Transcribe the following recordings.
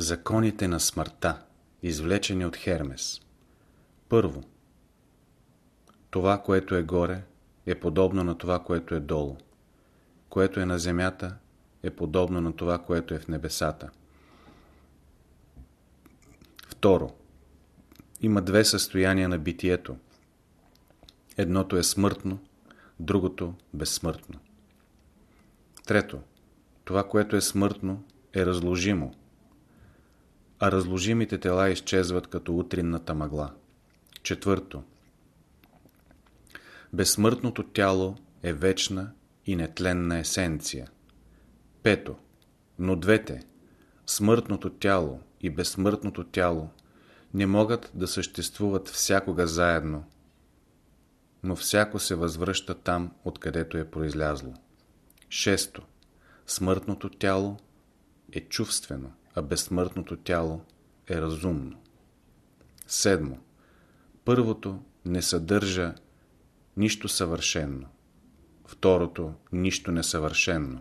Законите на смъртта, извлечени от Хермес. Първо. Това, което е горе, е подобно на това, което е долу. Което е на земята, е подобно на това, което е в небесата. Второ. Има две състояния на битието. Едното е смъртно, другото безсмъртно. Трето. Това, което е смъртно, е разложимо, а разложимите тела изчезват като утринната мъгла. Четвърто. Безсмъртното тяло е вечна и нетленна есенция. Пето. Но двете, смъртното тяло и безсмъртното тяло, не могат да съществуват всякога заедно, но всяко се възвръща там, откъдето е произлязло. Шесто. Смъртното тяло е чувствено, а безсмъртното тяло е разумно. Седмо. Първото не съдържа нищо съвършенно. Второто нищо несъвършенно.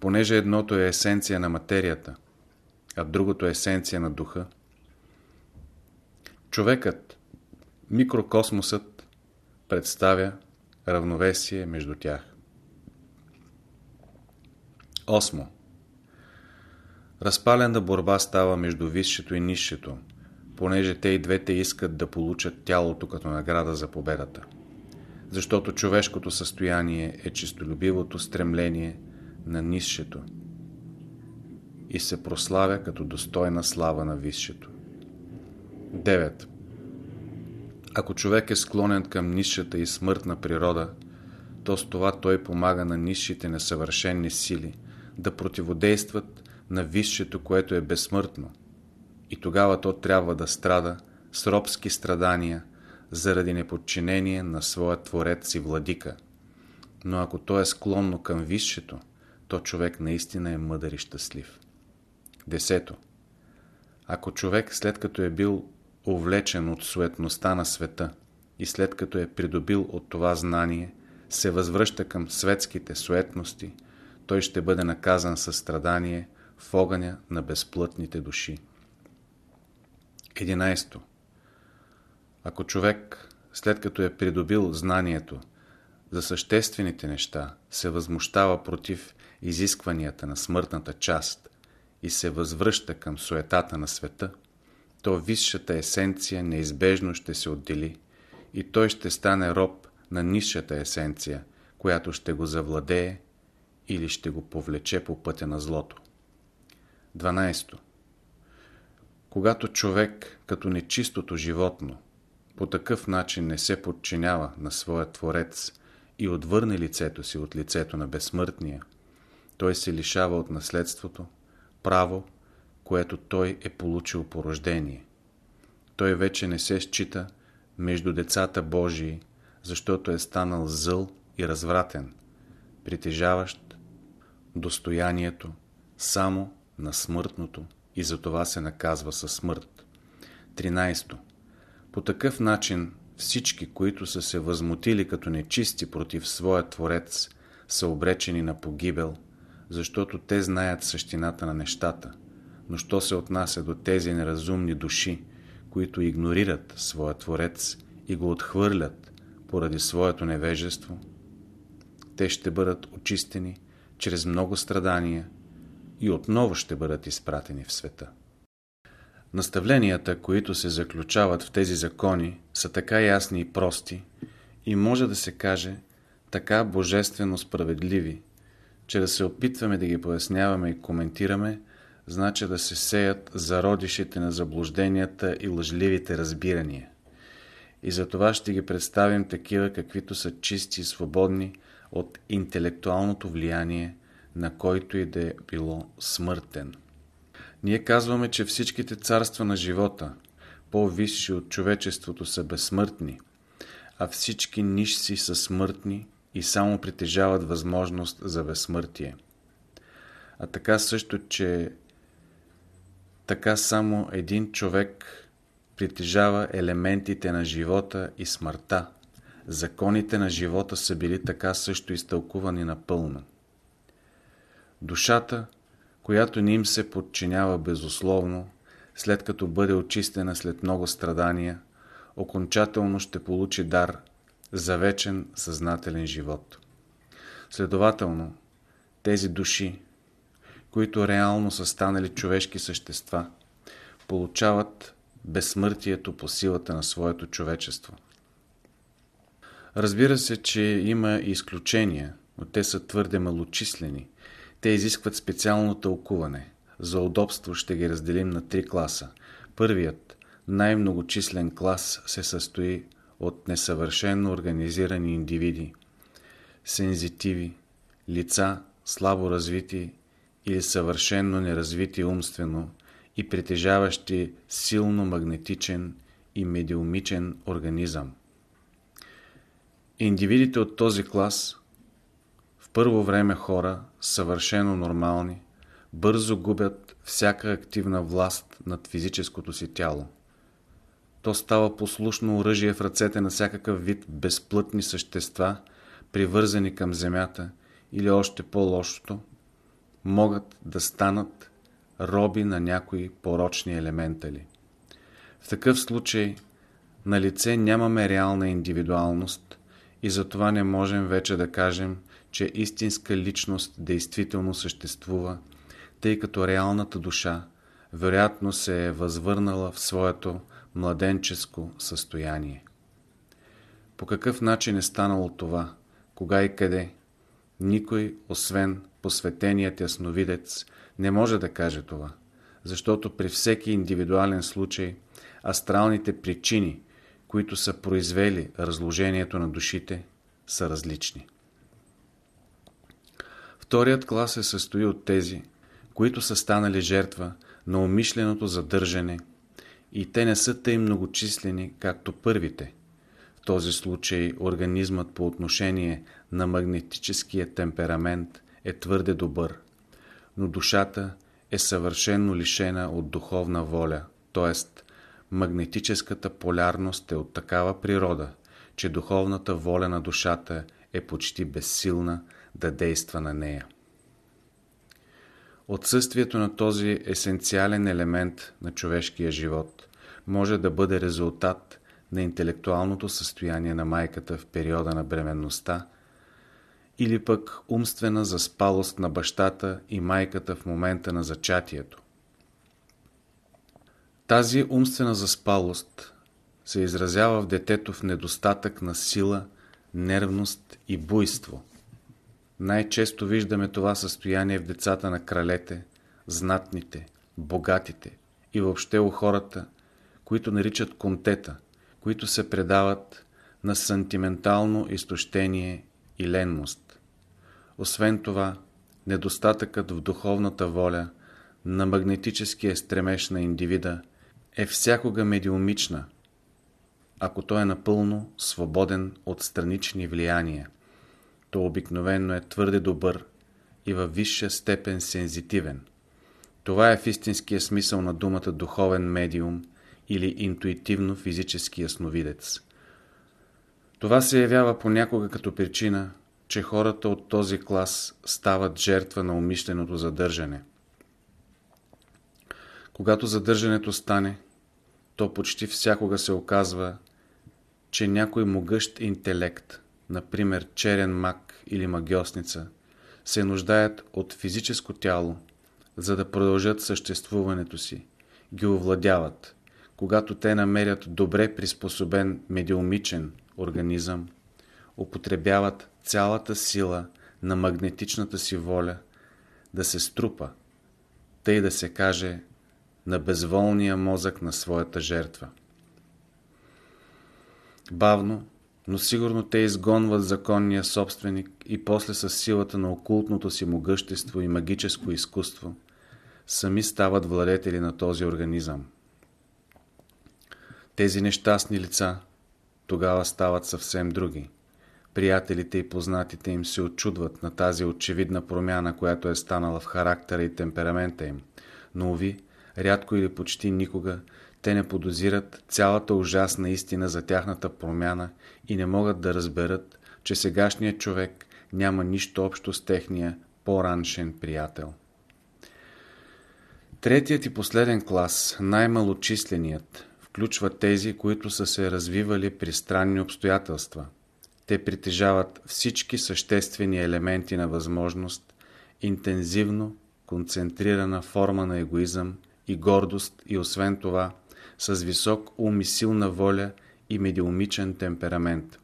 Понеже едното е есенция на материята, а другото е есенция на духа, човекът, микрокосмосът, представя равновесие между тях. Осмо. Разпалена борба става между висшето и низшето, понеже те и двете искат да получат тялото като награда за победата. Защото човешкото състояние е чистолюбивото стремление на низшето и се прославя като достойна слава на висшето. 9. Ако човек е склонен към низшата и смъртна природа, то с това той помага на низшите несъвършенни сили да противодействат на висшето, което е безсмъртно. И тогава то трябва да страда с робски страдания заради неподчинение на своя Творец и Владика. Но ако то е склонно към висшето, то човек наистина е мъдър и щастлив. Десето. Ако човек след като е бил увлечен от суетността на света и след като е придобил от това знание, се възвръща към светските суетности, той ще бъде наказан със страдание в огъня на безплътните души. 11. Ако човек, след като е придобил знанието за съществените неща, се възмущава против изискванията на смъртната част и се възвръща към суетата на света, то висшата есенция неизбежно ще се отдели и той ще стане роб на нисшата есенция, която ще го завладее или ще го повлече по пътя на злото. 12. Когато човек, като нечистото животно, по такъв начин не се подчинява на своя Творец и отвърне лицето си от лицето на безсмъртния, той се лишава от наследството, право, което той е получил по рождение. Той вече не се счита между децата Божии, защото е станал зъл и развратен, притежаващ достоянието само на смъртното и за това се наказва със смърт. 13. По такъв начин всички, които са се възмутили като нечисти против своя Творец, са обречени на погибел, защото те знаят същината на нещата. Но що се отнася до тези неразумни души, които игнорират своя Творец и го отхвърлят поради своето невежество, те ще бъдат очистени чрез много страдания и отново ще бъдат изпратени в света. Наставленията, които се заключават в тези закони, са така ясни и прости и може да се каже така божествено справедливи, че да се опитваме да ги поясняваме и коментираме, значи да се сеят зародишите на заблужденията и лъжливите разбирания. И за това ще ги представим такива, каквито са чисти и свободни от интелектуалното влияние на който и да е било смъртен. Ние казваме, че всичките царства на живота, по-висши от човечеството, са безсмъртни, а всички нишси са смъртни и само притежават възможност за безсмъртие. А така също, че така само един човек притежава елементите на живота и смъртта. Законите на живота са били така също изтълкувани напълно. Душата, която не им се подчинява безусловно, след като бъде очистена след много страдания, окончателно ще получи дар за вечен съзнателен живот. Следователно, тези души, които реално са станали човешки същества, получават безсмъртието по силата на своето човечество. Разбира се, че има и изключения, но те са твърде малочислени. Те изискват специално тълкуване. За удобство ще ги разделим на три класа. Първият, най-многочислен клас се състои от несъвършенно организирани индивиди, сензитиви, лица слабо развити или съвършенно неразвити умствено и притежаващи силно магнетичен и медиумичен организъм. Индивидите от този клас в първо време хора, съвършено нормални, бързо губят всяка активна власт над физическото си тяло. То става послушно оръжие в ръцете на всякакъв вид безплътни същества, привързани към земята или още по-лошото, могат да станат роби на някои порочни елементали. В такъв случай на лице нямаме реална индивидуалност и затова не можем вече да кажем, че истинска личност действително съществува, тъй като реалната душа вероятно се е възвърнала в своето младенческо състояние. По какъв начин е станало това, кога и къде, никой, освен посветеният ясновидец, не може да каже това, защото при всеки индивидуален случай астралните причини, които са произвели разложението на душите, са различни. Вторият клас се състои от тези, които са станали жертва на умишленото задържане и те не са тъй многочислени, както първите. В този случай организмът по отношение на магнетическия темперамент е твърде добър, но душата е съвършенно лишена от духовна воля, т.е. магнетическата полярност е от такава природа, че духовната воля на душата е почти безсилна да действа на нея. Отсъствието на този есенциален елемент на човешкия живот може да бъде резултат на интелектуалното състояние на майката в периода на бременността или пък умствена заспалост на бащата и майката в момента на зачатието. Тази умствена заспалост се изразява в детето в недостатък на сила, нервност и буйство. Най-често виждаме това състояние в децата на кралете, знатните, богатите и въобще у хората, които наричат контета, които се предават на сантиментално изтощение и ленност. Освен това, недостатъкът в духовната воля на магнетическия стремеж на индивида е всякога медиумична, ако той е напълно свободен от странични влияния. То обикновенно е твърде добър и във висша степен сензитивен. Това е в истинския смисъл на думата духовен медиум или интуитивно физически ясновидец. Това се явява понякога като причина, че хората от този клас стават жертва на умишленото задържане. Когато задържането стане, то почти всякога се оказва, че някой могъщ интелект, например черен мак или магиосница, се нуждаят от физическо тяло, за да продължат съществуването си, ги овладяват. Когато те намерят добре приспособен медиумичен организъм, употребяват цялата сила на магнетичната си воля да се струпа, тъй да се каже на безволния мозък на своята жертва. Бавно, но сигурно те изгонват законния собственик и после с силата на окултното си могъщество и магическо изкуство сами стават владетели на този организъм. Тези нещастни лица тогава стават съвсем други. Приятелите и познатите им се очудват на тази очевидна промяна, която е станала в характера и темперамента им. Но, уви, рядко или почти никога те не подозират цялата ужасна истина за тяхната промяна и не могат да разберат, че сегашният човек няма нищо общо с техния по-раншен приятел. Третият и последен клас, най-малочисленият, включва тези, които са се развивали при странни обстоятелства. Те притежават всички съществени елементи на възможност, интензивно, концентрирана форма на егоизъм и гордост и освен това с висок ум и силна воля и медиумичен темперамент.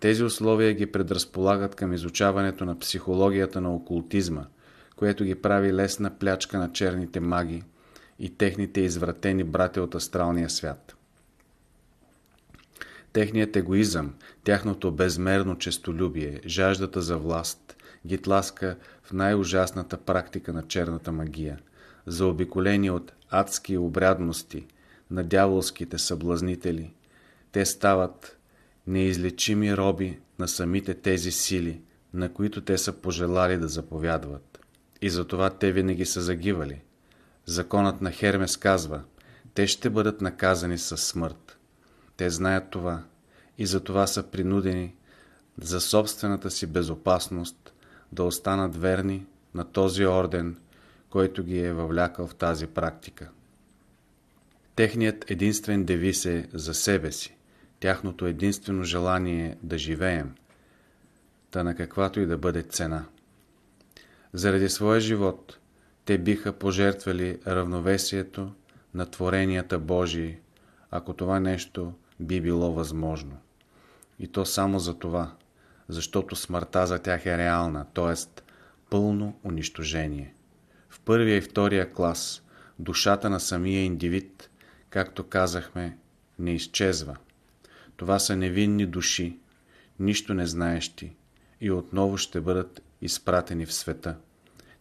Тези условия ги предразполагат към изучаването на психологията на окултизма, което ги прави лесна плячка на черните маги и техните извратени брати от астралния свят. Техният егоизъм, тяхното безмерно честолюбие, жаждата за власт, ги тласка в най-ужасната практика на черната магия, заобиколени от адски обрядности на дяволските съблазнители. Те стават неизлечими роби на самите тези сили, на които те са пожелали да заповядват. И затова те винаги са загивали. Законът на Хермес казва, те ще бъдат наказани със смърт. Те знаят това и затова са принудени за собствената си безопасност да останат верни на този орден, който ги е въвлякал в тази практика. Техният единствен девиз е за себе си. Тяхното единствено желание е да живеем, та на каквато и да бъде цена. Заради своя живот те биха пожертвали равновесието на творенията Божии, ако това нещо би било възможно. И то само за това, защото смъртта за тях е реална, т.е. пълно унищожение. В първия и втория клас душата на самия индивид, както казахме, не изчезва. Това са невинни души, нищо не знаещи и отново ще бъдат изпратени в света.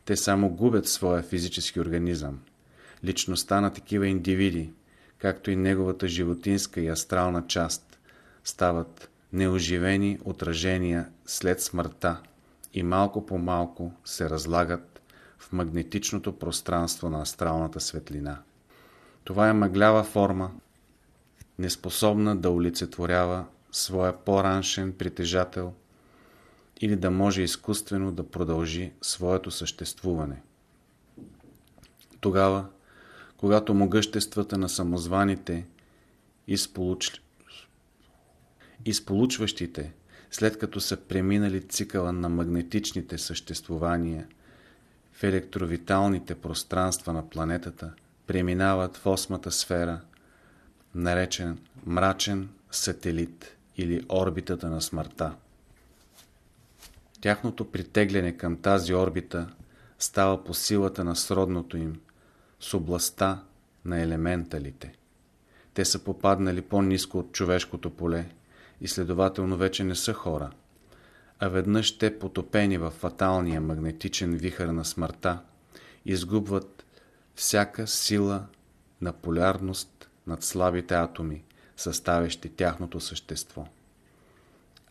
Те само губят своя физически организъм. Личността на такива индивиди, както и неговата животинска и астрална част, стават неоживени отражения след смъртта и малко по малко се разлагат в магнетичното пространство на астралната светлина. Това е мъглява форма, неспособна да олицетворява своя по-раншен притежател или да може изкуствено да продължи своето съществуване. Тогава, когато могъществата на самозваните изполуч... изполучващите, след като са преминали цикъла на магнетичните съществувания в електровиталните пространства на планетата, преминават в осмата сфера – наречен мрачен сателит или орбитата на смъртта. Тяхното притегляне към тази орбита става по силата на сродното им с областта на елементалите. Те са попаднали по-низко от човешкото поле и следователно вече не са хора, а веднъж те потопени в фаталния магнетичен вихър на смъртта изгубват всяка сила на полярност над слабите атоми, съставящи тяхното същество.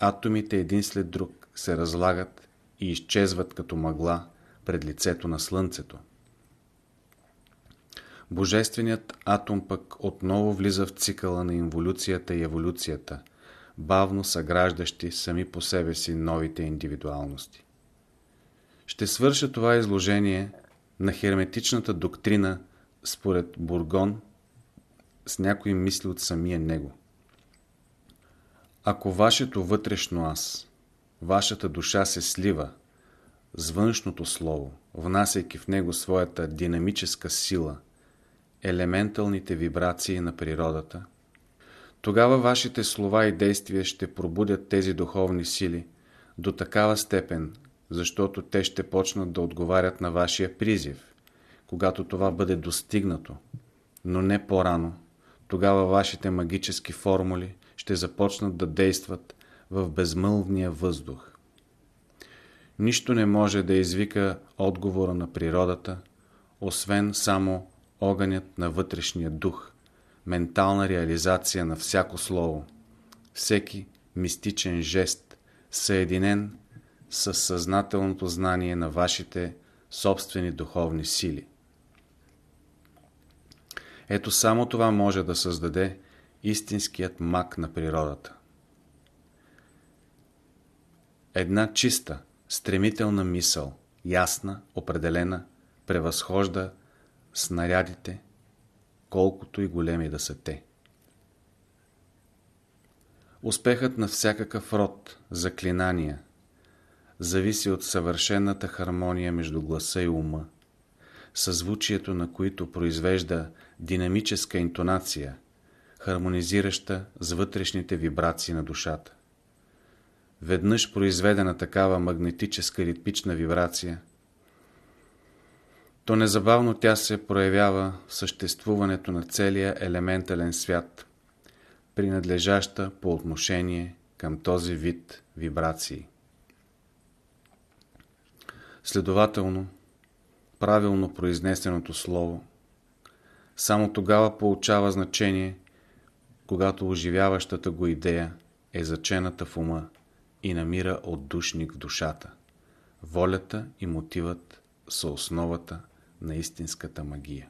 Атомите един след друг се разлагат и изчезват като мъгла пред лицето на Слънцето. Божественият атом пък отново влиза в цикъла на инволюцията и еволюцията, бавно съграждащи сами по себе си новите индивидуалности. Ще свърша това изложение на херметичната доктрина според Бургон с някои мисли от самия него. Ако вашето вътрешно аз, вашата душа се слива с външното слово, внасяйки в него своята динамическа сила, елементалните вибрации на природата, тогава вашите слова и действия ще пробудят тези духовни сили до такава степен, защото те ще почнат да отговарят на вашия призив, когато това бъде достигнато, но не по-рано, тогава вашите магически формули ще започнат да действат в безмълвния въздух. Нищо не може да извика отговора на природата, освен само огънят на вътрешния дух, ментална реализация на всяко слово, всеки мистичен жест, съединен с съзнателното знание на вашите собствени духовни сили. Ето само това може да създаде истинският мак на природата. Една чиста, стремителна мисъл, ясна, определена, превъзхожда снарядите, колкото и големи да са те. Успехът на всякакъв род заклинания зависи от съвършената хармония между гласа и ума, съзвучието на които произвежда динамическа интонация, хармонизираща с вътрешните вибрации на душата. Веднъж произведена такава магнетическа ритмична вибрация, то незабавно тя се проявява в съществуването на целия елементален свят, принадлежаща по отношение към този вид вибрации. Следователно, правилно произнесеното слово само тогава получава значение, когато оживяващата го идея е зачената в ума и намира отдушник в душата. Волята и мотивът са основата на истинската магия.